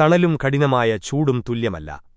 തണലും കഠിനമായ ചൂടും തുല്യമല്ല.